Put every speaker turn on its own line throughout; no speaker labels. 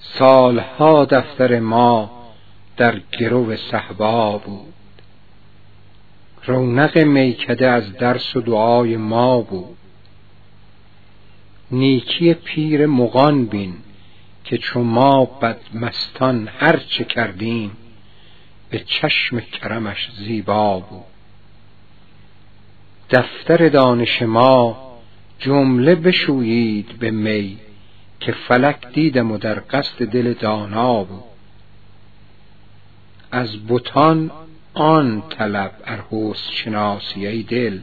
سالها دفتر ما در گرو صحبا بود. رونق میکده از درس و دعای ما بود. نیکی پیر مغان بین که چو ما بدمستان هر چه کردیم به چشم کرمش زیبا بود. دفتر دانش ما جمله بشویید به می که فلک دیدم و در قصد دل دانا بود. از بتان آن طلب ارهوس شناسی ای دل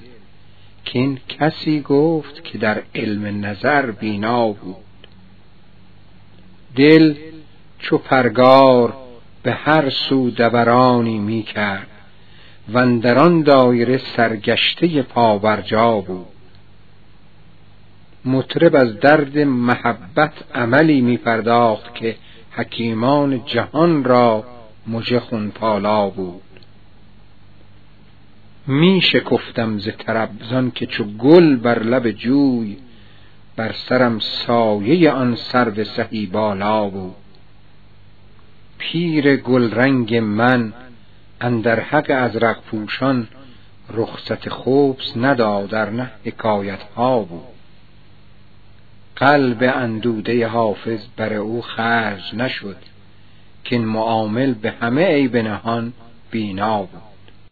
که این کسی گفت که در علم نظر بینا بود. دل چو پرگار به هر سو دورانی می کرد و در آن دایره سرگشته پاورجا بود. مطرب از درد محبت عملی می پرداخت که حکیمان جهان را مژه خون پالا بود. می شکفتم ز طرب زان که چو گل بر لب جوی بر سرم سایه آن سرو سهی بالا بود. پیر گلرنگ من اندر حق ازرق پوشان رخصت خوبس نداد نه حکایت ها بود. قلب اندوده حافظ بر او خرج نشد که معامل به همه عیب نهان بینا بود.